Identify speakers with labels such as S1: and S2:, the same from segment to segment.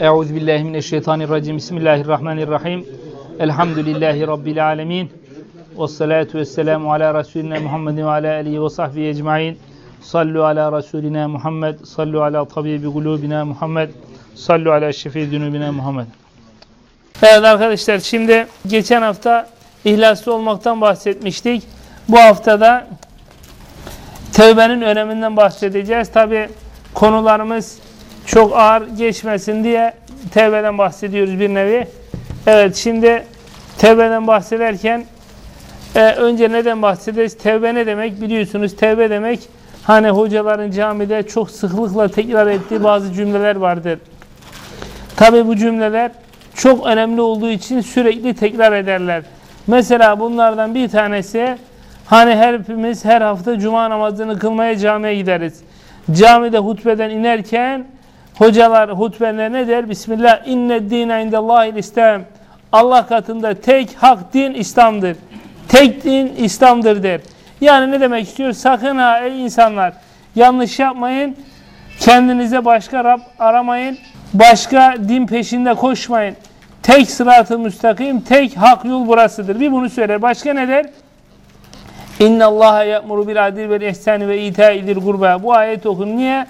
S1: Euzu billahi mineşşeytanirracim. Bismillahirrahmanirrahim. Elhamdülillahi rabbil alamin. Ves salatu vesselamu ala resulina Muhammed ve ala alihi ve sahbihi ecmaîn. Sallu ala rasulina Muhammed, sallu ala tabibi kulubina Muhammed, sallu ala şefi zunubina Muhammed. Evet arkadaşlar şimdi geçen hafta ihlaslı olmaktan bahsetmiştik. Bu haftada tevbenin öneminden bahsedeceğiz. Tabi konularımız çok ağır geçmesin diye tevbeden bahsediyoruz bir nevi. Evet şimdi tevbeden bahsederken e, önce neden bahsederiz? Tevbe ne demek? Biliyorsunuz tevbe demek hani hocaların camide çok sıklıkla tekrar ettiği bazı cümleler vardır. Tabi bu cümleler çok önemli olduğu için sürekli tekrar ederler. Mesela bunlardan bir tanesi hani hepimiz her hafta cuma namazını kılmaya camiye gideriz. Camide hutbeden inerken hocalar hutbeler ne der? Bismillah inne dine indellahil İslam. Allah katında tek hak din İslam'dır. Tek din İslam'dır der. Yani ne demek istiyor? Sakın ha ey insanlar yanlış yapmayın. Kendinize başka Rab aramayın. Başka din peşinde koşmayın. Tek sıratı müstakim, tek hak yol burasıdır. Bir bunu söyler. Başka ne der? İnna Allaha ya'muru bil adil vel ihsani ve ita'idil gurba. Bu ayet okun. Niye?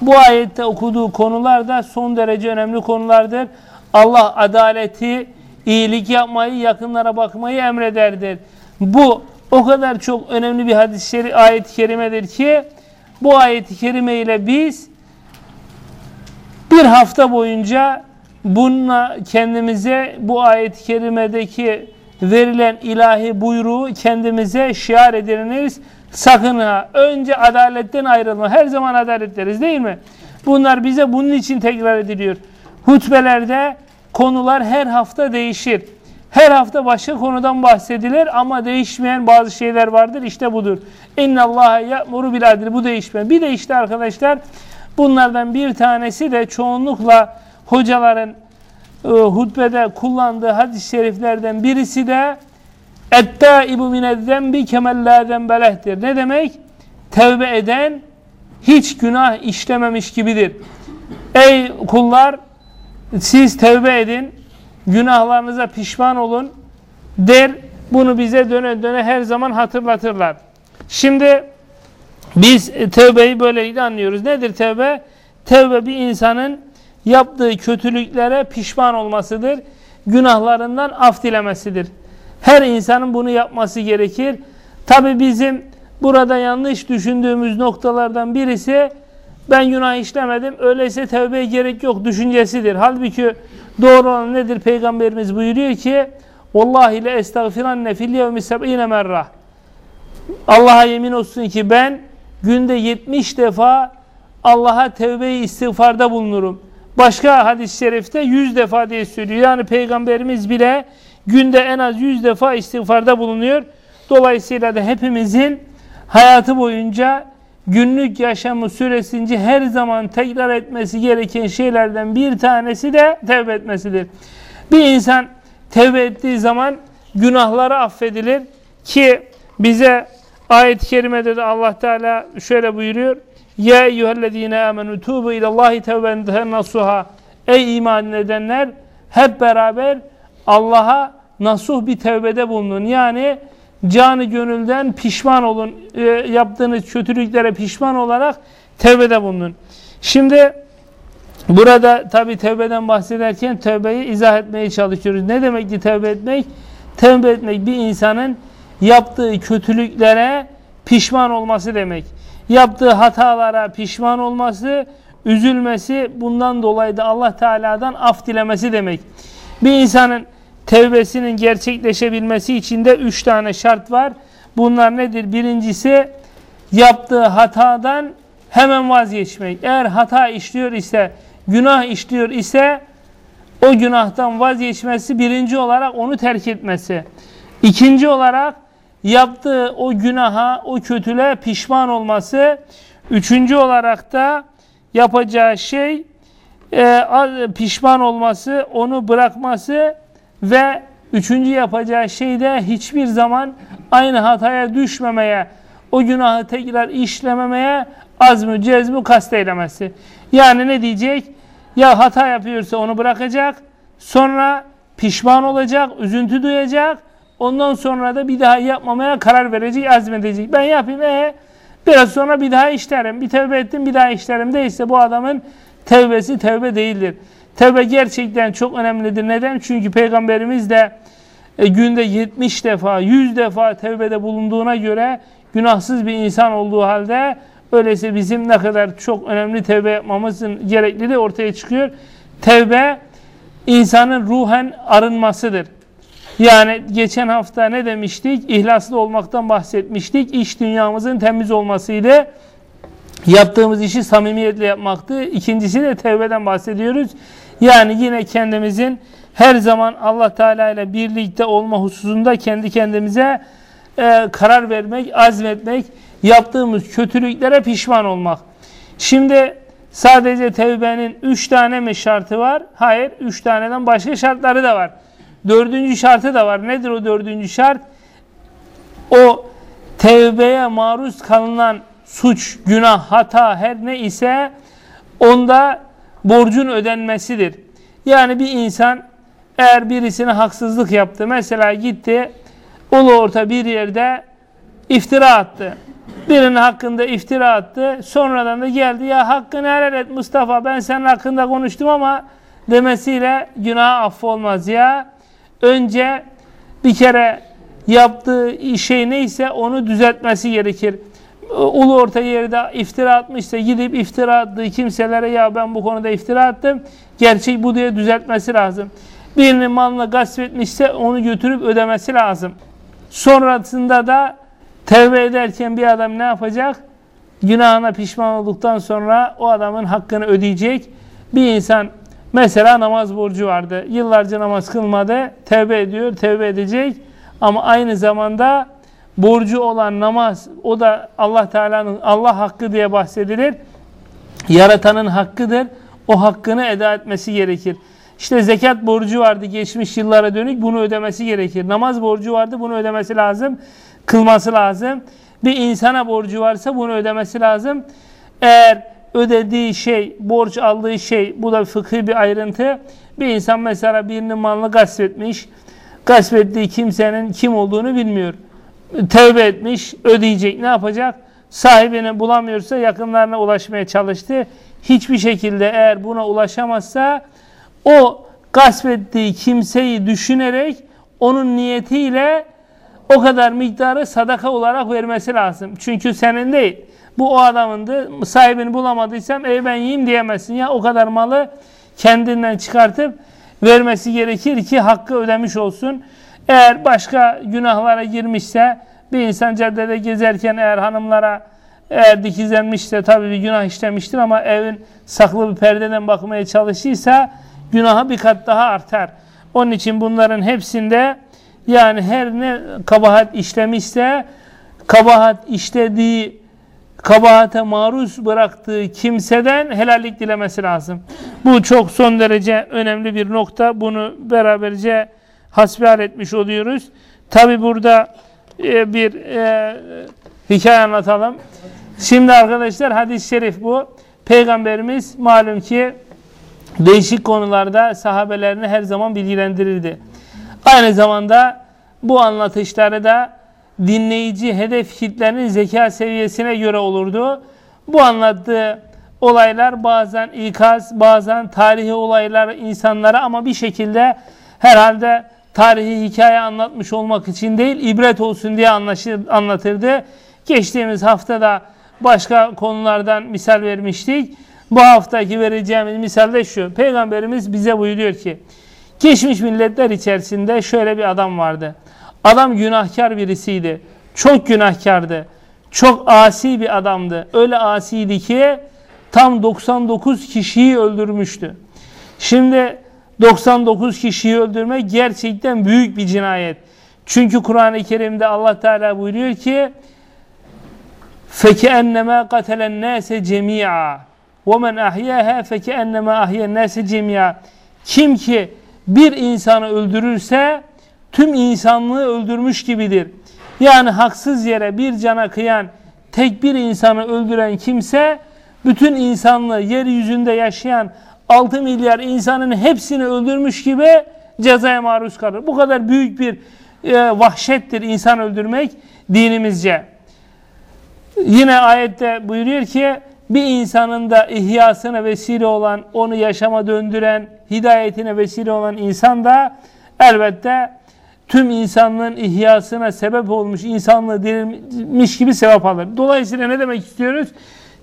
S1: Bu ayette okuduğu konular da son derece önemli konulardır. Allah adaleti, iyilik yapmayı, yakınlara bakmayı emrederdir. Bu o kadar çok önemli bir hadis-i ayet-i kerimedir ki bu ayet-i kerime ile biz bir hafta boyunca bununla kendimize bu ayet-i kerimedeki verilen ilahi buyruğu kendimize şiar ediniriz. Sakın ha. Önce adaletten ayrılma. Her zaman adalet deriz değil mi? Bunlar bize bunun için tekrar ediliyor. Hutbelerde konular her hafta değişir. Her hafta başka konudan bahsedilir ama değişmeyen bazı şeyler vardır. İşte budur. İnna Allaha ya'muru bil adil. Bu değişme. Bir de işte arkadaşlar bunlardan bir tanesi de çoğunlukla hocaların e, hutbede kullandığı hadis-i şeriflerden birisi de Ettaibu minezzembi kemel la zembelehtir. Ne demek? Tevbe eden hiç günah işlememiş gibidir. Ey kullar siz tevbe edin. Günahlarınıza pişman olun. Der bunu bize döne döne her zaman hatırlatırlar. Şimdi biz tevbeyi böylelikle anlıyoruz. Nedir tevbe? Tevbe bir insanın yaptığı kötülüklere pişman olmasıdır. Günahlarından af dilemesidir. Her insanın bunu yapması gerekir. Tabi bizim burada yanlış düşündüğümüz noktalardan birisi ben günah işlemedim öyleyse tevbeye gerek yok düşüncesidir. Halbuki doğru olan nedir? Peygamberimiz buyuruyor ki Vallahi le estağfiranne fil yevmi seb'ine merrah Allah'a yemin olsun ki ben günde 70 defa Allah'a tevbe-i istiğfarda bulunurum. Başka hadis-i şerifte 100 defa diye söylüyor. Yani Peygamberimiz bile günde en az 100 defa istiğfarda bulunuyor. Dolayısıyla da hepimizin hayatı boyunca günlük yaşamı süresince her zaman tekrar etmesi gereken şeylerden bir tanesi de tevbe etmesidir. Bir insan tevbe ettiği zaman günahları affedilir ki bize ayet-i kerimede de Allah Teala şöyle buyuruyor. Ya eyyühellezine amenu tubu ilallahi tevben nasuha. Ey iman edenler hep beraber Allah'a nasuh bir tevbede bulunun. Yani canı gönülden pişman olun. E, yaptığınız kötülüklere pişman olarak tevbede bulunun. Şimdi burada tabi tevbeden bahsederken tevbeyi izah etmeye çalışıyoruz. Ne demek ki tevbe etmek? Tevbe etmek bir insanın yaptığı kötülüklere pişman olması demek. Yaptığı hatalara pişman olması, üzülmesi, bundan dolayı da Allah Teala'dan af dilemesi demek. Bir insanın tevbesinin gerçekleşebilmesi için de üç tane şart var. Bunlar nedir? Birincisi yaptığı hatadan hemen vazgeçmek. Eğer hata işliyor ise, günah işliyor ise o günahtan vazgeçmesi birinci olarak onu terk etmesi. İkinci olarak yaptığı o günaha, o kötüle pişman olması. Üçüncü olarak da yapacağı şey e, pişman olması, onu bırakması ve üçüncü yapacağı şey de hiçbir zaman aynı hataya düşmemeye, o günahı tekrar işlememeye azmü cezmü kasteylemesi. Yani ne diyecek? Ya hata yapıyorsa onu bırakacak. Sonra pişman olacak, üzüntü duyacak. Ondan sonra da bir daha yapmamaya karar verecek, azmedecek. Ben yapayım, ee, biraz sonra bir daha işlerim. Bir tevbe ettim, bir daha işlerim değilse bu adamın tevbesi tevbe değildir. Tevbe gerçekten çok önemlidir. Neden? Çünkü Peygamberimiz de e, günde 70 defa, 100 defa tevbede bulunduğuna göre günahsız bir insan olduğu halde öyleyse bizim ne kadar çok önemli tevbe yapmamızın gerekliliği ortaya çıkıyor. Tevbe insanın ruhen arınmasıdır. Yani geçen hafta ne demiştik? İhlaslı olmaktan bahsetmiştik. İş dünyamızın temiz olmasıydı. Yaptığımız işi samimiyetle yapmaktı. İkincisi de tevbeden bahsediyoruz. Yani yine kendimizin her zaman Allah Teala ile birlikte olma hususunda kendi kendimize e, karar vermek, azmetmek, yaptığımız kötülüklere pişman olmak. Şimdi sadece tevbenin üç tane mi şartı var? Hayır, üç taneden başka şartları da var. Dördüncü şartı da var. Nedir o dördüncü şart? O tevbeye maruz kalınan suç, günah, hata her ne ise onda borcun ödenmesidir. Yani bir insan eğer birisine haksızlık yaptı, mesela gitti ulu orta bir yerde iftira attı. Birinin hakkında iftira attı. Sonradan da geldi ya hakkını helal et Mustafa ben senin hakkında konuştum ama demesiyle günah affolmaz ya. Önce bir kere yaptığı şey neyse onu düzeltmesi gerekir. Ulu orta yerde iftira atmışsa gidip iftira attığı kimselere ya ben bu konuda iftira attım. Gerçek bu diye düzeltmesi lazım. Birinin malını gasp etmişse onu götürüp ödemesi lazım. Sonrasında da tevbe ederken bir adam ne yapacak? Günahına pişman olduktan sonra o adamın hakkını ödeyecek. Bir insan mesela namaz borcu vardı. Yıllarca namaz kılmadı. Tevbe ediyor, tevbe edecek. Ama aynı zamanda borcu olan namaz o da Allah Teala'nın Allah hakkı diye bahsedilir. Yaratanın hakkıdır. O hakkını eda etmesi gerekir. İşte zekat borcu vardı geçmiş yıllara dönük bunu ödemesi gerekir. Namaz borcu vardı bunu ödemesi lazım. Kılması lazım. Bir insana borcu varsa bunu ödemesi lazım. Eğer ödediği şey, borç aldığı şey, bu da fıkhi bir ayrıntı. Bir insan mesela birinin malını gasp etmiş. Gasp ettiği kimsenin kim olduğunu bilmiyor. Tevbe etmiş, ödeyecek. Ne yapacak? Sahibini bulamıyorsa yakınlarına ulaşmaya çalıştı. Hiçbir şekilde eğer buna ulaşamazsa o gasp ettiği kimseyi düşünerek onun niyetiyle o kadar miktarı sadaka olarak vermesi lazım. Çünkü senin değil. Bu o adamındı. Sahibini bulamadıysam ey ben yiyeyim diyemezsin. Ya o kadar malı kendinden çıkartıp vermesi gerekir ki hakkı ödemiş olsun. Eğer başka günahlara girmişse bir insan caddede gezerken eğer hanımlara eğer dikizlenmişse tabii bir günah işlemiştir ama evin saklı bir perdeden bakmaya çalıştıysa günaha bir kat daha artar. Onun için bunların hepsinde yani her ne kabahat işlemişse kabahat işlediği kabahate maruz bıraktığı kimseden helallik dilemesi lazım. Bu çok son derece önemli bir nokta. Bunu beraberce hasbihal etmiş oluyoruz. Tabi burada e, bir e, hikaye anlatalım. Şimdi arkadaşlar hadis-i şerif bu. Peygamberimiz malum ki değişik konularda sahabelerini her zaman bilgilendirirdi. Aynı zamanda bu anlatışları da dinleyici hedef kitlenin zeka seviyesine göre olurdu. Bu anlattığı olaylar bazen ikaz, bazen tarihi olaylar insanlara ama bir şekilde herhalde tarihi hikaye anlatmış olmak için değil, ibret olsun diye anlaşır, anlatırdı. Geçtiğimiz haftada başka konulardan misal vermiştik. Bu haftaki vereceğimiz misal de şu. Peygamberimiz bize buyuruyor ki, geçmiş milletler içerisinde şöyle bir adam vardı. Adam günahkar birisiydi. Çok günahkardı. Çok asi bir adamdı. Öyle asiydi ki tam 99 kişiyi öldürmüştü. Şimdi 99 kişiyi öldürmek gerçekten büyük bir cinayet. Çünkü Kur'an-ı Kerim'de Allah Teala buyuruyor ki فَكَأَنَّمَا قَتَلَ النَّاسَ جَمِيعًا وَمَنْ أَحْيَاهَا فَكَأَنَّمَا أَحْيَا النَّاسَ جَمِيعًا Kim ki bir insanı öldürürse tüm insanlığı öldürmüş gibidir. Yani haksız yere bir cana kıyan, tek bir insanı öldüren kimse bütün insanlığı, yeryüzünde yaşayan 6 milyar insanın hepsini öldürmüş gibi cezaya maruz kalır. Bu kadar büyük bir e, vahşettir insan öldürmek dinimizce. Yine ayette buyuruyor ki bir insanın da ihyasına vesile olan, onu yaşama döndüren, hidayetine vesile olan insan da elbette tüm insanlığın ihyasına sebep olmuş, insanlığı dirilmiş gibi sevap alır. Dolayısıyla ne demek istiyoruz?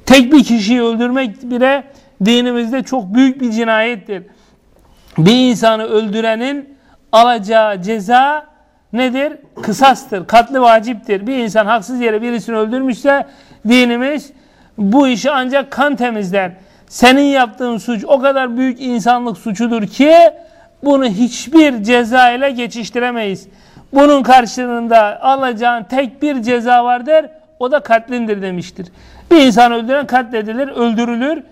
S1: Tek bir kişiyi öldürmek bile dinimizde çok büyük bir cinayettir. Bir insanı öldürenin alacağı ceza nedir? Kısastır, katlı vaciptir. Bir insan haksız yere birisini öldürmüşse dinimiz bu işi ancak kan temizler. Senin yaptığın suç o kadar büyük insanlık suçudur ki bunu hiçbir ceza ile geçiştiremeyiz. Bunun karşılığında alacağın tek bir ceza vardır. O da katlindir demiştir. Bir insan öldüren katledilir, öldürülür.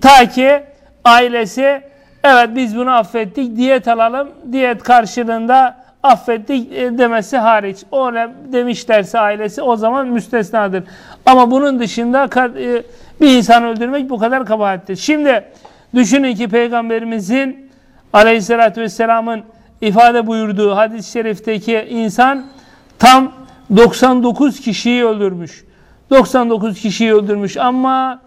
S1: Ta ki ailesi evet biz bunu affettik, diyet alalım. Diyet karşılığında affettik e, demesi hariç. Öyle demişlerse ailesi o zaman müstesnadır. Ama bunun dışında e, bir insan öldürmek bu kadar kabahattir. Şimdi düşünün ki Peygamberimizin aleyhissalatü vesselamın ifade buyurduğu hadis-i şerifteki insan tam 99 kişiyi öldürmüş. 99 kişiyi öldürmüş ama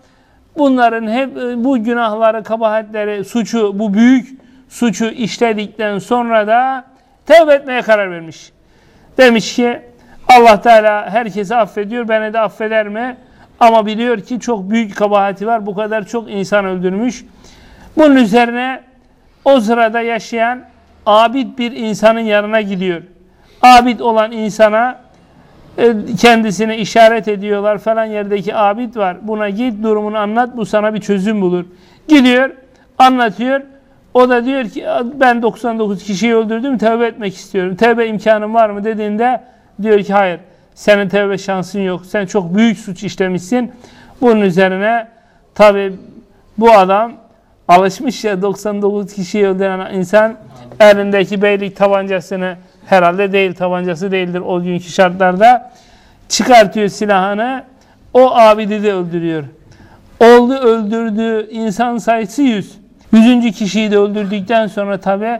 S1: bunların hep e, bu günahları, kabahatleri, suçu, bu büyük suçu işledikten sonra da tevbe etmeye karar vermiş. Demiş ki Allah Teala herkesi affediyor, beni de affeder mi? Ama biliyor ki çok büyük kabahati var. Bu kadar çok insan öldürmüş. Bunun üzerine o sırada yaşayan abid bir insanın yanına gidiyor. Abid olan insana kendisine işaret ediyorlar falan yerdeki abid var. Buna git durumunu anlat bu sana bir çözüm bulur. Gidiyor anlatıyor. O da diyor ki ben 99 kişiyi öldürdüm tövbe etmek istiyorum. Tövbe imkanım var mı dediğinde diyor ki hayır senin tövbe şansın yok. Sen çok büyük suç işlemişsin. Bunun üzerine tabi bu adam alışmış ya 99 kişiyi öldüren insan elindeki beylik tabancasını herhalde değil tabancası değildir o günkü şartlarda çıkartıyor silahını o abidi de öldürüyor. Oldu öldürdüğü insan sayısı 100. Yüzüncü kişiyi de öldürdükten sonra tabi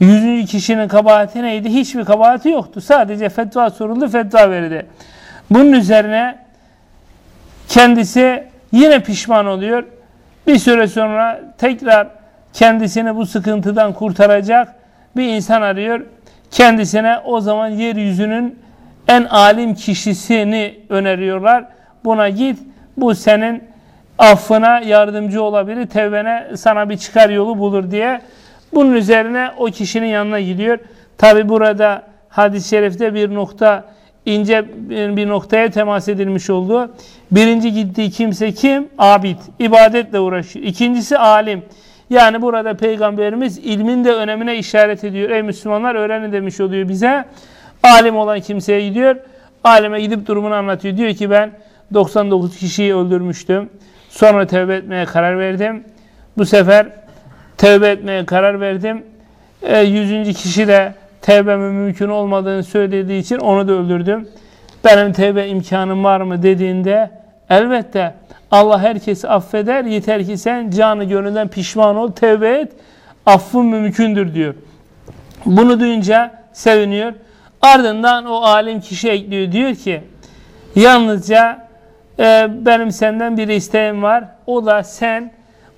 S1: yüzüncü kişinin kabahati neydi? Hiçbir kabahati yoktu. Sadece fetva soruldu, fetva verildi. Bunun üzerine kendisi yine pişman oluyor. Bir süre sonra tekrar kendisini bu sıkıntıdan kurtaracak bir insan arıyor. Kendisine o zaman yeryüzünün en alim kişisini öneriyorlar. Buna git bu senin affına yardımcı olabilir, tevbene sana bir çıkar yolu bulur diye. Bunun üzerine o kişinin yanına gidiyor. Tabi burada hadis-i şerifte bir nokta, ince bir noktaya temas edilmiş oldu. Birinci gittiği kimse kim? Abid. ibadetle uğraşıyor. İkincisi alim. Yani burada Peygamberimiz ilmin de önemine işaret ediyor. Ey Müslümanlar öğrenin demiş oluyor bize. Alim olan kimseye gidiyor. Alime gidip durumunu anlatıyor. Diyor ki ben 99 kişiyi öldürmüştüm. Sonra tevbe etmeye karar verdim. Bu sefer tevbe etmeye karar verdim. E, yüzüncü kişi de tevbemin mümkün olmadığını söylediği için onu da öldürdüm. Benim tevbe imkanım var mı dediğinde elbette Allah herkesi affeder. Yeter ki sen canı gönülden pişman ol, tevbe et. Affın mümkündür diyor. Bunu duyunca seviniyor. Ardından o alim kişi ekliyor. Diyor ki yalnızca e, benim senden bir isteğim var. O da sen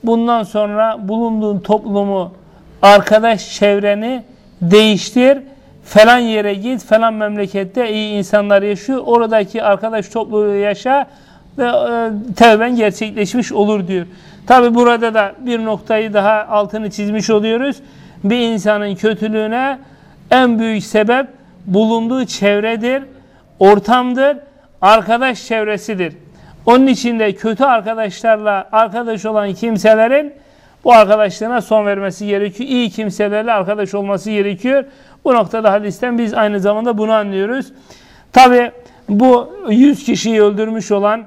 S1: bundan sonra bulunduğun toplumu, arkadaş çevreni değiştir. Falan yere git, falan memlekette iyi insanlar yaşıyor. Oradaki arkadaş topluluğu yaşa ve e, tevben gerçekleşmiş olur diyor. Tabi burada da bir noktayı daha altını çizmiş oluyoruz. Bir insanın kötülüğüne en büyük sebep bulunduğu çevredir, ortamdır, arkadaş çevresidir. Onun için de kötü arkadaşlarla arkadaş olan kimselerin bu arkadaşlığına son vermesi gerekiyor. İyi kimselerle arkadaş olması gerekiyor. Bu noktada hadisten biz aynı zamanda bunu anlıyoruz. Tabi bu 100 kişiyi öldürmüş olan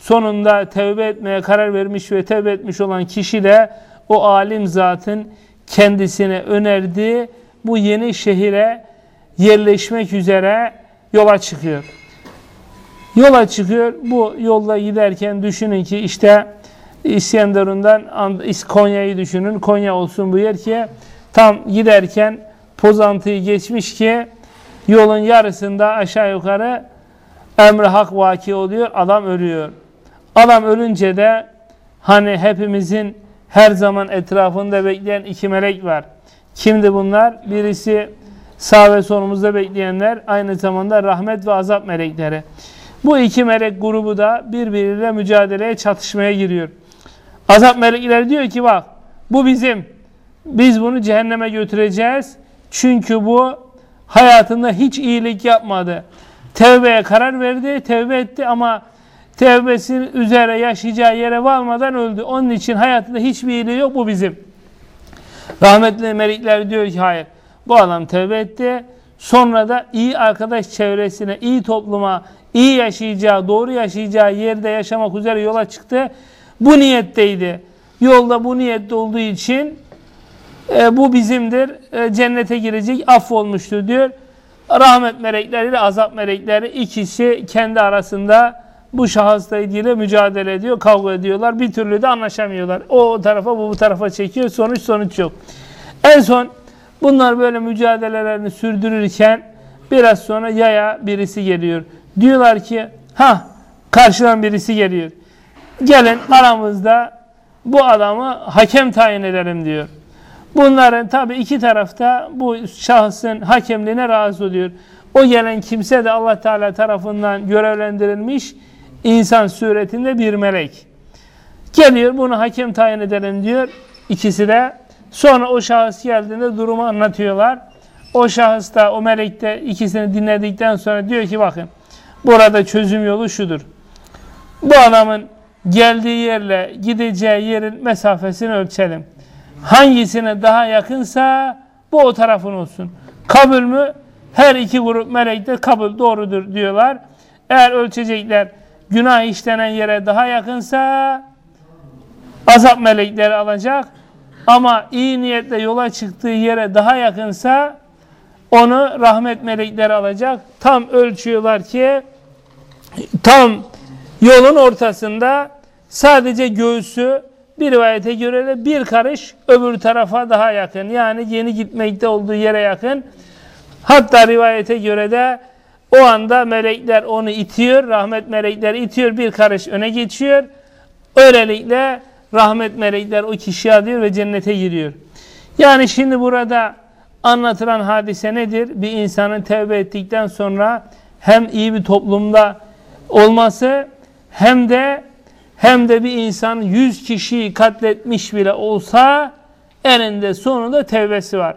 S1: sonunda tevbe etmeye karar vermiş ve tevbe etmiş olan kişi de o alim zatın kendisine önerdiği bu yeni şehire yerleşmek üzere yola çıkıyor. Yola çıkıyor. Bu yolda giderken düşünün ki işte İskenderun'dan Konya'yı düşünün. Konya olsun bu yer ki tam giderken Pozantı'yı geçmiş ki yolun yarısında aşağı yukarı emri hak vaki oluyor. Adam ölüyor. Adam ölünce de hani hepimizin her zaman etrafında bekleyen iki melek var. Kimdi bunlar? Birisi sağ ve solumuzda bekleyenler aynı zamanda rahmet ve azap melekleri. Bu iki melek grubu da birbiriyle mücadeleye, çatışmaya giriyor. Azap melekleri diyor ki bak bu bizim. Biz bunu cehenneme götüreceğiz. Çünkü bu hayatında hiç iyilik yapmadı. Tevbeye karar verdi, tevbe etti ama tevbesinin üzere yaşayacağı yere varmadan öldü. Onun için hayatında hiçbir iyiliği yok, bu bizim. Rahmetli melekler diyor ki hayır. Bu adam tevbe etti. Sonra da iyi arkadaş çevresine, iyi topluma, iyi yaşayacağı, doğru yaşayacağı yerde yaşamak üzere yola çıktı. Bu niyetteydi. Yolda bu niyette olduğu için e, bu bizimdir. E, cennete girecek, affolmuştur diyor. Rahmet melekleri ile azap melekleri ikisi kendi arasında bu şahısla ilgili mücadele ediyor, kavga ediyorlar. Bir türlü de anlaşamıyorlar. O, o tarafa, bu bu tarafa çekiyor. Sonuç sonuç yok. En son bunlar böyle mücadelelerini sürdürürken biraz sonra yaya birisi geliyor. Diyorlar ki ha karşıdan birisi geliyor. Gelin aramızda bu adamı hakem tayin edelim diyor. Bunların tabi iki tarafta bu şahsın hakemliğine razı oluyor. O gelen kimse de Allah Teala tarafından görevlendirilmiş insan suretinde bir melek. Geliyor bunu hakem tayin edelim diyor. İkisi de sonra o şahıs geldiğinde durumu anlatıyorlar. O şahıs da o melek de ikisini dinledikten sonra diyor ki bakın burada çözüm yolu şudur. Bu adamın geldiği yerle gideceği yerin mesafesini ölçelim. Hangisine daha yakınsa bu o tarafın olsun. Kabul mü? Her iki grup melek de kabul doğrudur diyorlar. Eğer ölçecekler günah işlenen yere daha yakınsa azap melekleri alacak. Ama iyi niyetle yola çıktığı yere daha yakınsa onu rahmet melekleri alacak. Tam ölçüyorlar ki tam yolun ortasında sadece göğsü bir rivayete göre de bir karış öbür tarafa daha yakın. Yani yeni gitmekte olduğu yere yakın. Hatta rivayete göre de o anda melekler onu itiyor. Rahmet melekler itiyor. Bir karış öne geçiyor. Öylelikle rahmet melekler o kişiyi alıyor ve cennete giriyor. Yani şimdi burada anlatılan hadise nedir? Bir insanın tevbe ettikten sonra hem iyi bir toplumda olması hem de hem de bir insan yüz kişiyi katletmiş bile olsa eninde sonunda tevbesi var.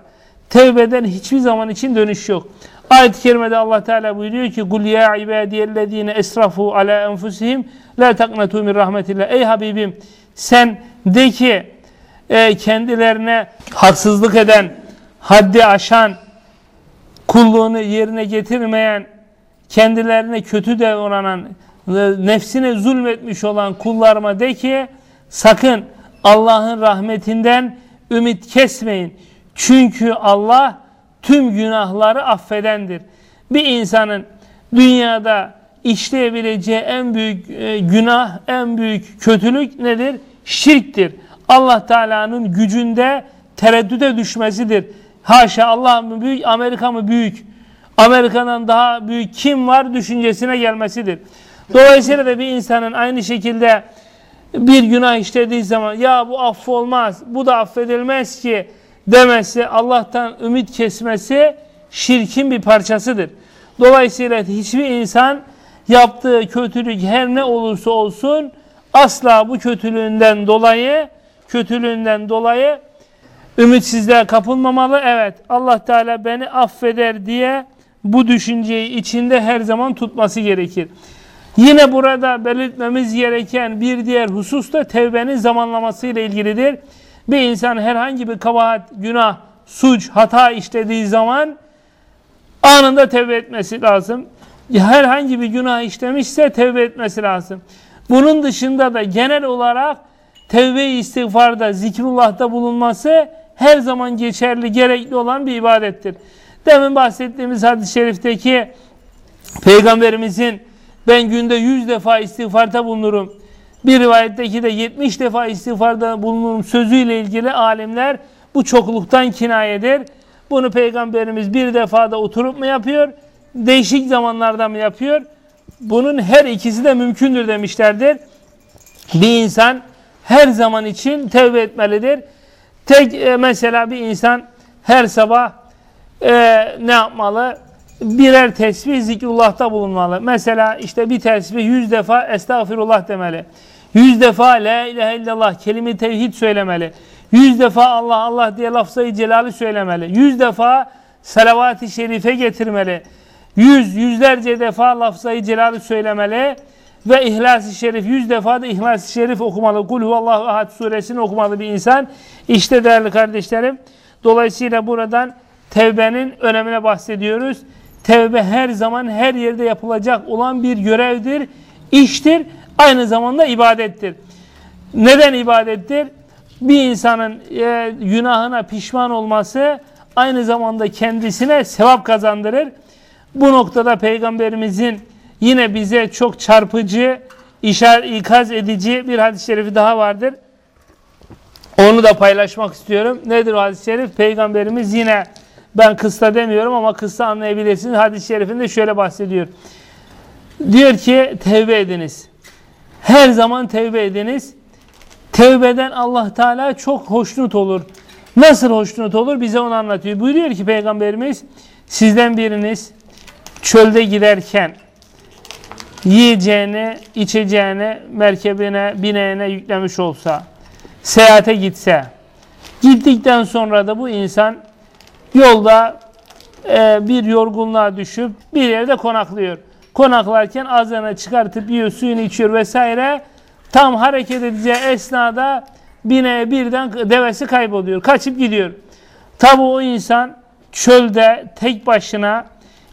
S1: Tevbeden hiçbir zaman için dönüş yok. Ayet-i kerimede Allah Teala buyuruyor ki "Kul ya ibadiyellezine esrafu ala enfusihim la taknatu min rahmetillah." Ey Habibim sen de ki e, kendilerine haksızlık eden, haddi aşan, kulluğunu yerine getirmeyen, kendilerine kötü davranan, nefsine zulmetmiş olan kullarıma de ki sakın Allah'ın rahmetinden ümit kesmeyin. Çünkü Allah tüm günahları affedendir. Bir insanın dünyada işleyebileceği en büyük e, günah, en büyük kötülük nedir? Şirktir. Allah Teala'nın gücünde tereddüte düşmesidir. Haşa Allah mı büyük, Amerika mı büyük? Amerika'dan daha büyük kim var düşüncesine gelmesidir. Dolayısıyla da bir insanın aynı şekilde bir günah işlediği zaman ya bu affolmaz, bu da affedilmez ki demesi, Allah'tan ümit kesmesi şirkin bir parçasıdır. Dolayısıyla hiçbir insan yaptığı kötülük her ne olursa olsun asla bu kötülüğünden dolayı kötülüğünden dolayı ümitsizliğe kapılmamalı. Evet Allah Teala beni affeder diye bu düşünceyi içinde her zaman tutması gerekir. Yine burada belirtmemiz gereken bir diğer husus da tevbenin zamanlaması ile ilgilidir. Bir insan herhangi bir kabahat, günah, suç, hata işlediği zaman anında tevbe etmesi lazım. Herhangi bir günah işlemişse tevbe etmesi lazım. Bunun dışında da genel olarak tevbe-i istiğfarda, zikrullah'ta bulunması her zaman geçerli, gerekli olan bir ibadettir. Demin bahsettiğimiz hadis-i şerifteki Peygamberimizin ben günde yüz defa istiğfarda bulunurum Bir rivayetteki de 70 defa istiğfarda bulunurum sözüyle ilgili alimler bu çokluktan kinayedir. Bunu Peygamberimiz bir defada oturup mu yapıyor? Değişik zamanlarda mı yapıyor? Bunun her ikisi de mümkündür demişlerdir. Bir insan her zaman için tevbe etmelidir. Tek e, mesela bir insan her sabah e, ne yapmalı? Birer tesbih zikrullah'ta bulunmalı. Mesela işte bir tesbih yüz defa estağfirullah demeli. Yüz defa la ilahe illallah kelime tevhid söylemeli. Yüz defa Allah Allah diye lafzayı celali söylemeli. Yüz defa salavat-ı şerife getirmeli. Yüz, yüzlerce defa lafzayı celali söylemeli. Ve İhlas-ı Şerif yüz defa da İhlas-ı Şerif okumalı. Kul huvallahu ahad suresini okumalı bir insan. İşte değerli kardeşlerim. Dolayısıyla buradan tevbenin önemine bahsediyoruz. Tevbe her zaman her yerde yapılacak olan bir görevdir, iştir. Aynı zamanda ibadettir. Neden ibadettir? Bir insanın e, günahına pişman olması aynı zamanda kendisine sevap kazandırır. Bu noktada Peygamberimizin yine bize çok çarpıcı, işar, ikaz edici bir hadis-i şerifi daha vardır. Onu da paylaşmak istiyorum. Nedir o hadis-i şerif? Peygamberimiz yine ben kısta demiyorum ama kısta anlayabilirsiniz. Hadis-i şerifinde şöyle bahsediyor. Diyor ki tevbe ediniz. Her zaman tevbe ediniz. Tevbeden Allah Teala çok hoşnut olur. Nasıl hoşnut olur? Bize onu anlatıyor. Buyuruyor ki Peygamberimiz sizden biriniz çölde giderken yiyeceğini, içeceğini merkebine, bineğine yüklemiş olsa, seyahate gitse, gittikten sonra da bu insan yolda e, bir yorgunluğa düşüp bir yerde konaklıyor. Konaklarken ağzına çıkartıp yiyor, suyunu içiyor vesaire. Tam hareket edeceği esnada bineğe birden devesi kayboluyor. Kaçıp gidiyor. Tabi o insan çölde tek başına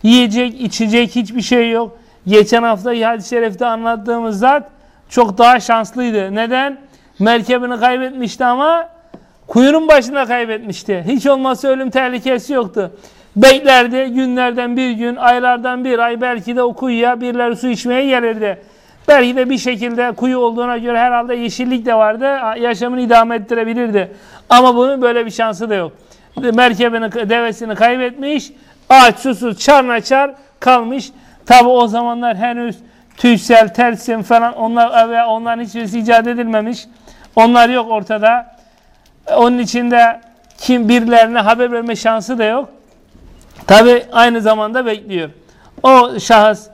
S1: yiyecek, içecek hiçbir şey yok. Geçen hafta hadis-i şerifte anlattığımız zat çok daha şanslıydı. Neden? Merkebini kaybetmişti ama kuyunun başında kaybetmişti. Hiç olmazsa ölüm tehlikesi yoktu. Beklerdi günlerden bir gün, aylardan bir ay belki de o kuyuya birileri su içmeye gelirdi. Belki de bir şekilde kuyu olduğuna göre herhalde yeşillik de vardı. Yaşamını idame ettirebilirdi. Ama bunun böyle bir şansı da yok. Merkebini, devesini kaybetmiş. Ağaç susuz çar çar kalmış. Tabi o zamanlar henüz tüysel, tersim falan onlar veya onların hiçbirisi icat edilmemiş. Onlar yok ortada. Onun içinde kim birilerine haber verme şansı da yok. Tabi aynı zamanda bekliyor. O şahıs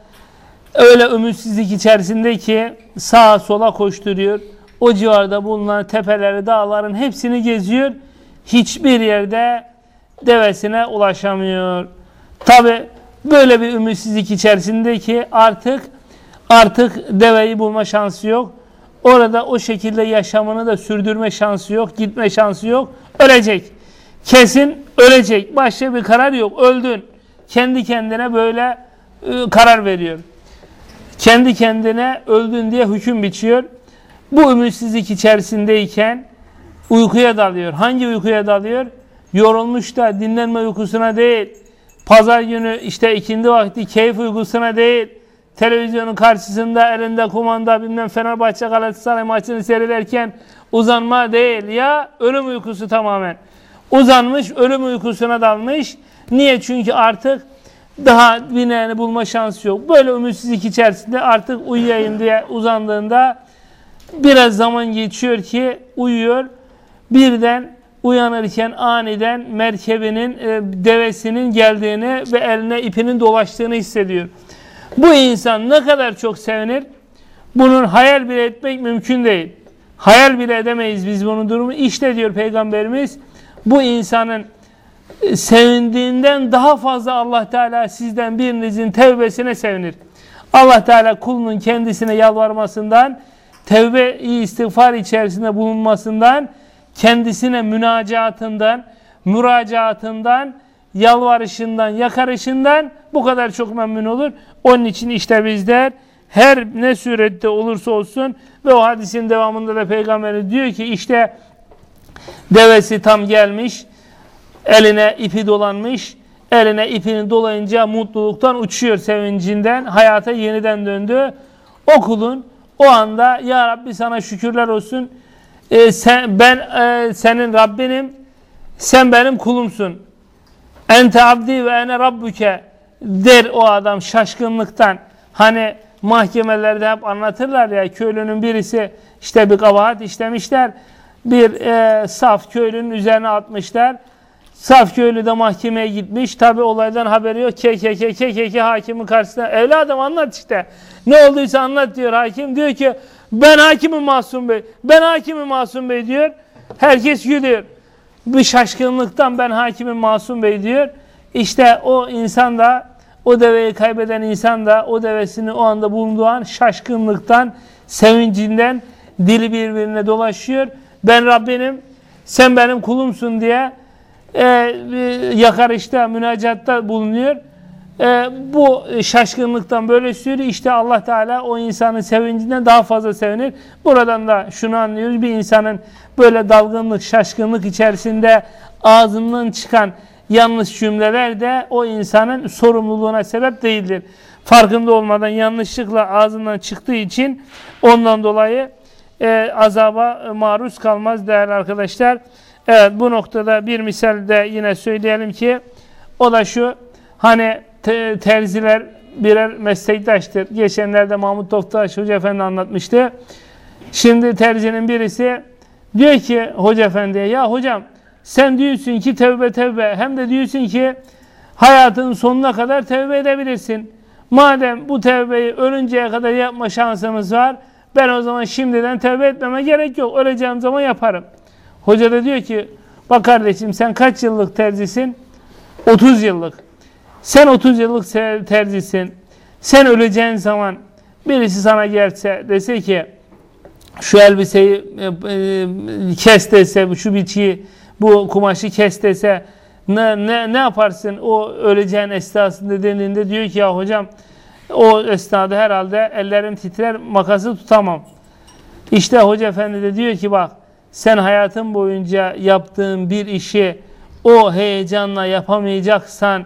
S1: öyle ümitsizlik içerisinde ki sağa sola koşturuyor. O civarda bulunan tepeleri, dağların hepsini geziyor. Hiçbir yerde devesine ulaşamıyor. Tabi böyle bir ümitsizlik içerisinde ki artık artık deveyi bulma şansı yok. Orada o şekilde yaşamını da sürdürme şansı yok, gitme şansı yok. Ölecek. Kesin ölecek. Başka bir karar yok. Öldün. Kendi kendine böyle e, karar veriyor. Kendi kendine öldün diye hüküm biçiyor. Bu ümitsizlik içerisindeyken uykuya dalıyor. Hangi uykuya dalıyor? Yorulmuş da dinlenme uykusuna değil. Pazar günü işte ikindi vakti keyif uykusuna değil. Televizyonun karşısında elinde kumanda bilmem Fenerbahçe Galatasaray maçını seyrederken uzanma değil ya ölüm uykusu tamamen. Uzanmış ölüm uykusuna dalmış. Niye? Çünkü artık daha bineğini bulma şansı yok. Böyle ümitsizlik içerisinde artık uyuyayım diye uzandığında biraz zaman geçiyor ki uyuyor. Birden uyanırken aniden merkebinin, e, devesinin geldiğini ve eline ipinin dolaştığını hissediyor. Bu insan ne kadar çok sevinir? Bunun hayal bile etmek mümkün değil. Hayal bile edemeyiz biz bunun durumu. İşte diyor Peygamberimiz bu insanın e, sevindiğinden daha fazla Allah Teala sizden birinizin tevbesine sevinir. Allah Teala kulunun kendisine yalvarmasından, tevbe istiğfar içerisinde bulunmasından, kendisine münacatından, müracaatından, yalvarışından, yakarışından bu kadar çok memnun olur. Onun için işte bizler her ne surette olursa olsun ve o hadisin devamında da Peygamberimiz diyor ki işte devesi tam gelmiş, eline ipi dolanmış, eline ipini dolayınca mutluluktan uçuyor sevincinden, hayata yeniden döndü. O kulun o anda ya Rabbi sana şükürler olsun. E, sen, ben e, senin Rabbinim. Sen benim kulumsun. Ente abdi ve ene rabbuke der o adam şaşkınlıktan. Hani mahkemelerde hep anlatırlar ya köylünün birisi işte bir kabahat işlemişler. Bir e, saf köylünün üzerine atmışlar. Saf köylü de mahkemeye gitmiş. Tabi olaydan haberi yok. KKK, KKK hakimin karşısında. Evladım anlat işte. Ne olduysa anlat diyor hakim. Diyor ki ben hakimim Masum Bey. Ben hakimim Masum Bey diyor. Herkes gülüyor. Bir şaşkınlıktan ben hakimim Masum Bey diyor. İşte o insan da o deveyi kaybeden insan da o devesini o anda bulunduğu an şaşkınlıktan, sevincinden dili birbirine dolaşıyor. Ben Rabbinim, sen benim kulumsun diye e, yakarışta, münacatta bulunuyor. E, bu şaşkınlıktan böyle söylüyor. İşte Allah Teala o insanın sevincinden daha fazla sevinir. Buradan da şunu anlıyoruz. Bir insanın böyle dalgınlık, şaşkınlık içerisinde ağzından çıkan yanlış cümleler de o insanın sorumluluğuna sebep değildir. Farkında olmadan yanlışlıkla ağzından çıktığı için ondan dolayı e, azaba maruz kalmaz değerli arkadaşlar. Evet bu noktada bir misal de yine söyleyelim ki o da şu hani te, terziler birer meslektaştır. Geçenlerde Mahmut Toftaş Hoca Efendi anlatmıştı. Şimdi terzinin birisi diyor ki Hoca Efendi'ye ya hocam sen diyorsun ki tevbe tevbe hem de diyorsun ki hayatın sonuna kadar tevbe edebilirsin. Madem bu tevbeyi ölünceye kadar yapma şansımız var ben o zaman şimdiden tevbe etmeme gerek yok. Öleceğim zaman yaparım. Hoca da diyor ki bak kardeşim sen kaç yıllık terzisin? 30 yıllık. Sen 30 yıllık terzisin. Sen öleceğin zaman birisi sana gelse dese ki şu elbiseyi e, e, kes dese, şu biçiyi, bu kumaşı kes dese ne, ne, ne yaparsın o öleceğin esnasında denildiğinde diyor ki ya hocam o esnada herhalde ellerim titrer makası tutamam. İşte hoca efendi de diyor ki bak sen hayatın boyunca yaptığın bir işi o heyecanla yapamayacaksan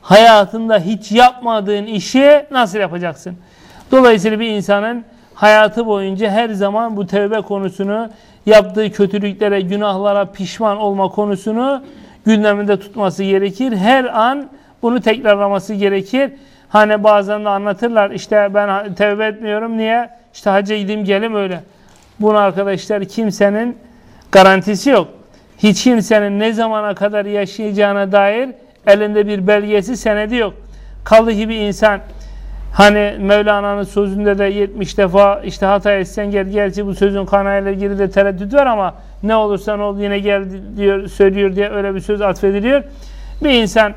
S1: hayatında hiç yapmadığın işi nasıl yapacaksın? Dolayısıyla bir insanın hayatı boyunca her zaman bu tevbe konusunu yaptığı kötülüklere, günahlara pişman olma konusunu gündeminde tutması gerekir. Her an bunu tekrarlaması gerekir. Hani bazen de anlatırlar işte ben tevbe etmiyorum niye? İşte hacca gideyim gelim öyle. Bunu arkadaşlar kimsenin garantisi yok. Hiç kimsenin ne zamana kadar yaşayacağına dair elinde bir belgesi, senedi yok. Kaldı ki bir insan hani Mevlana'nın sözünde de 70 defa işte hata etsen gel. Gerçi bu sözün kanayla ilgili de tereddüt var ama ne olursan ol yine gel diyor, söylüyor diye öyle bir söz atfediliyor. Bir insan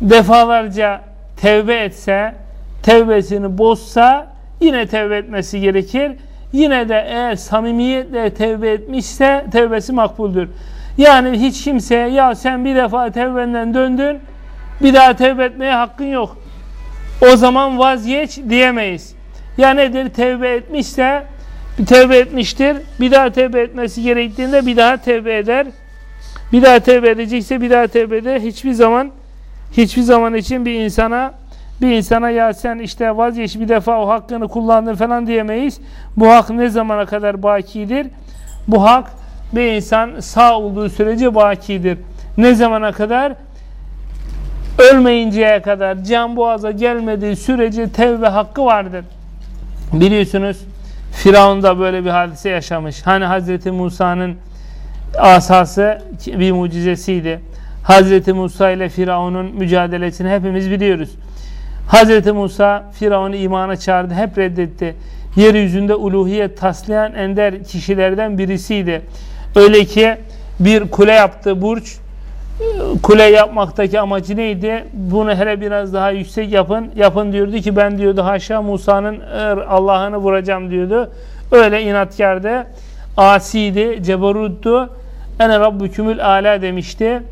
S1: defalarca tevbe etse, tevbesini bozsa yine tevbe etmesi gerekir. Yine de eğer samimiyetle tevbe etmişse tevbesi makbuldür. Yani hiç kimseye ya sen bir defa tevbenden döndün bir daha tevbe etmeye hakkın yok. O zaman vazgeç diyemeyiz. Ya nedir? Tevbe etmişse tevbe etmiştir. Bir daha tevbe etmesi gerektiğinde bir daha tevbe eder. Bir daha tevbe edecekse bir daha tevbe eder. Hiçbir zaman hiçbir zaman için bir insana bir insana ya sen işte vazgeç bir defa o hakkını kullandın falan diyemeyiz. Bu hak ne zamana kadar bakidir? Bu hak bir insan sağ olduğu sürece bakidir. Ne zamana kadar? Ölmeyinceye kadar, can boğaza gelmediği sürece tevbe hakkı vardır. Biliyorsunuz Firavun da böyle bir hadise yaşamış. Hani Hazreti Musa'nın asası bir mucizesiydi. Hazreti Musa ile Firavun'un mücadelesini hepimiz biliyoruz. Hazreti Musa Firavun'u imana çağırdı, hep reddetti. Yeryüzünde uluhiyet taslayan ender kişilerden birisiydi. Öyle ki bir kule yaptı, burç. Kule yapmaktaki amacı neydi? Bunu hele biraz daha yüksek yapın. Yapın diyordu ki ben diyordu haşa Musa'nın er, Allah'ını vuracağım diyordu. Öyle inatkardı. Asiydi, cebaruttu. Ene rabbükümül ala demişti.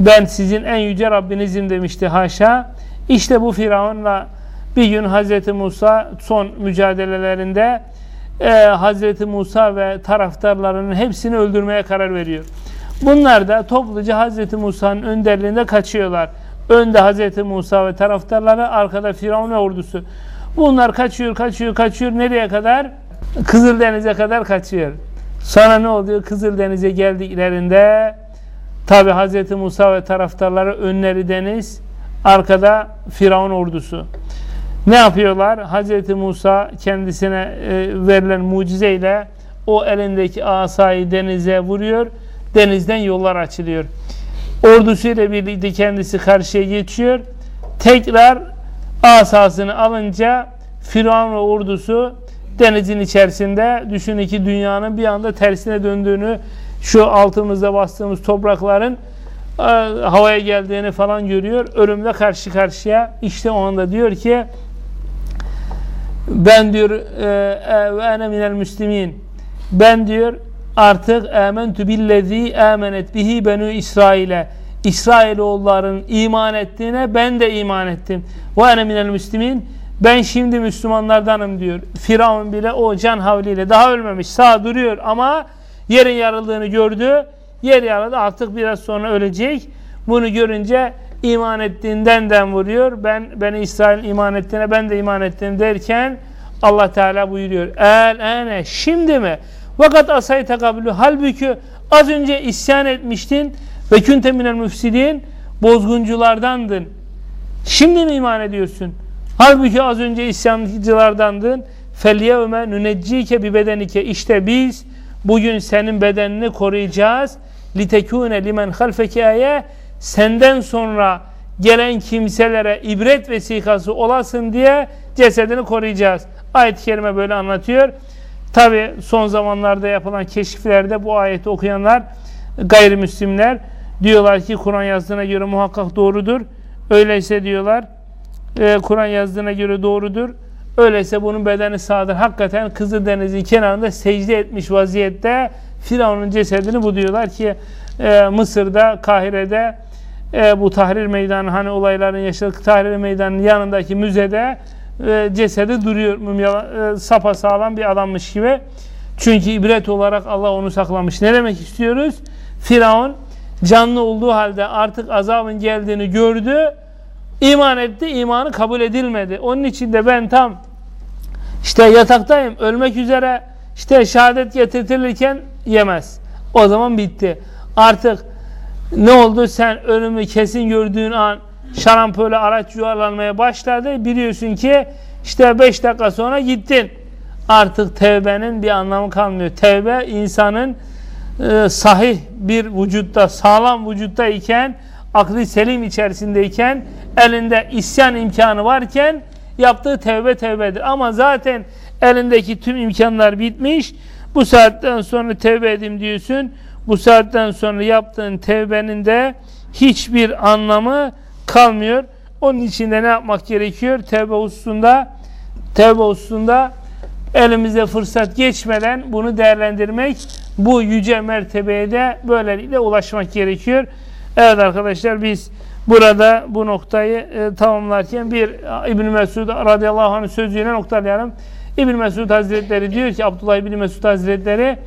S1: Ben sizin en yüce Rabbinizim demişti haşa. İşte bu Firavun'la bir gün Hazreti Musa son mücadelelerinde e, Hazreti Musa ve taraftarlarının hepsini öldürmeye karar veriyor. Bunlar da topluca Hazreti Musa'nın önderliğinde kaçıyorlar. Önde Hazreti Musa ve taraftarları, arkada Firavun ve ordusu. Bunlar kaçıyor, kaçıyor, kaçıyor. Nereye kadar? Kızıldeniz'e kadar kaçıyor. Sonra ne oluyor? Kızıldeniz'e geldiklerinde tabi Hz. Musa ve taraftarları önleri deniz, arkada Firavun ordusu. Ne yapıyorlar? Hz. Musa kendisine e, verilen mucizeyle o elindeki asayı denize vuruyor. Denizden yollar açılıyor. Ordusuyla birlikte kendisi karşıya geçiyor. Tekrar asasını alınca Firavun ve ordusu denizin içerisinde düşün ki dünyanın bir anda tersine döndüğünü şu altımızda bastığımız toprakların e, havaya geldiğini falan görüyor. Ölümle karşı karşıya. İşte o anda diyor ki ben diyor e, ve ene minel müslimin ben diyor artık amentu billezi amenet bihi benu İsrail'e İsrailoğulların iman ettiğine ben de iman ettim. Ve ene minel müslimin ben şimdi Müslümanlardanım diyor. Firavun bile o can havliyle daha ölmemiş sağ duruyor ama yerin yarıldığını gördü. Yer yarıldı artık biraz sonra ölecek. Bunu görünce iman ettiğinden den vuruyor. Ben beni İsrail iman ettiğine ben de iman ettim derken Allah Teala buyuruyor. El ene şimdi mi? Vakat asayı tekabülü. Halbuki az önce isyan etmiştin ve künte minel müfsidin bozgunculardandın. Şimdi mi iman ediyorsun? Halbuki az önce isyancılardandın. Felyevme nüneccike bi bedenike. İşte biz bugün senin bedenini koruyacağız. Litekune limen halfeke aye. Senden sonra gelen kimselere ibret vesikası olasın diye cesedini koruyacağız. Ayet-i kerime böyle anlatıyor. Tabi son zamanlarda yapılan keşiflerde bu ayeti okuyanlar gayrimüslimler diyorlar ki Kur'an yazdığına göre muhakkak doğrudur. Öyleyse diyorlar e, Kur'an yazdığına göre doğrudur. Öyleyse bunun bedeni sağdır. Hakikaten Kızıldeniz'in kenarında secde etmiş vaziyette Firavun'un cesedini bu diyorlar ki e, Mısır'da, Kahire'de e, bu Tahrir Meydanı hani olayların yaşadığı Tahrir Meydanı'nın yanındaki müzede e, cesedi duruyor. Mumya, e, sapa sağlam bir adammış gibi. Çünkü ibret olarak Allah onu saklamış. Ne demek istiyoruz? Firavun canlı olduğu halde artık azabın geldiğini gördü. iman etti. imanı kabul edilmedi. Onun için de ben tam işte yataktayım. Ölmek üzere işte şehadet getirtilirken yemez. O zaman bitti. Artık ne oldu? Sen ölümü kesin gördüğün an şarampole araç yuvarlanmaya başladı. Biliyorsun ki işte 5 dakika sonra gittin. Artık tevbenin bir anlamı kalmıyor. Tevbe insanın e, sahih bir vücutta, sağlam vücutta iken, aklı selim içerisindeyken, elinde isyan imkanı varken yaptığı tevbe tevbedir. Ama zaten elindeki tüm imkanlar bitmiş. Bu saatten sonra tevbe edeyim diyorsun. Bu saatten sonra yaptığın tevbenin de hiçbir anlamı kalmıyor. Onun için de ne yapmak gerekiyor? Tevbe hususunda tevbe hususunda elimize fırsat geçmeden bunu değerlendirmek, bu yüce mertebeye de böylelikle ulaşmak gerekiyor. Evet arkadaşlar biz burada bu noktayı e, tamamlarken bir İbn Mesud radıyallahu anh sözüyle noktalayalım. İbn Mesud Hazretleri diyor ki Abdullah İbn Mesud Hazretleri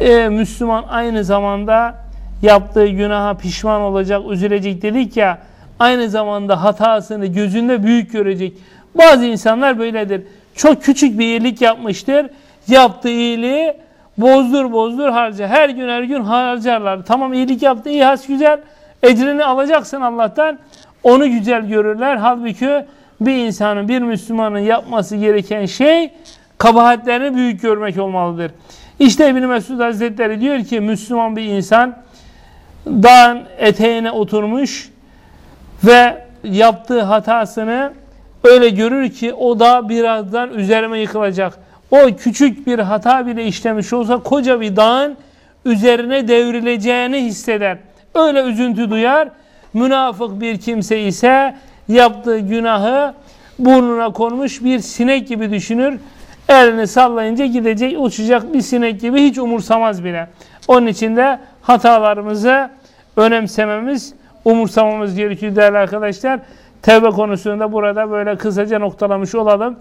S1: e, Müslüman aynı zamanda yaptığı günaha pişman olacak, üzülecek dedik ya aynı zamanda hatasını gözünde büyük görecek. Bazı insanlar böyledir. Çok küçük bir iyilik yapmıştır. Yaptığı iyiliği bozdur bozdur harca. Her gün her gün harcarlar. Tamam iyilik yaptı, iyi has güzel. Ecrini alacaksın Allah'tan. Onu güzel görürler. Halbuki bir insanın, bir Müslümanın yapması gereken şey kabahatlerini büyük görmek olmalıdır. İşte İbn Mesud Hazretleri diyor ki Müslüman bir insan dağın eteğine oturmuş ve yaptığı hatasını öyle görür ki o da birazdan üzerime yıkılacak. O küçük bir hata bile işlemiş olsa koca bir dağın üzerine devrileceğini hisseder. Öyle üzüntü duyar. Münafık bir kimse ise yaptığı günahı burnuna konmuş bir sinek gibi düşünür. Elini sallayınca gidecek, uçacak bir sinek gibi hiç umursamaz bile. Onun için de hatalarımızı önemsememiz, umursamamız gerekiyor değerli arkadaşlar. Tevbe konusunda burada böyle kısaca noktalamış olalım.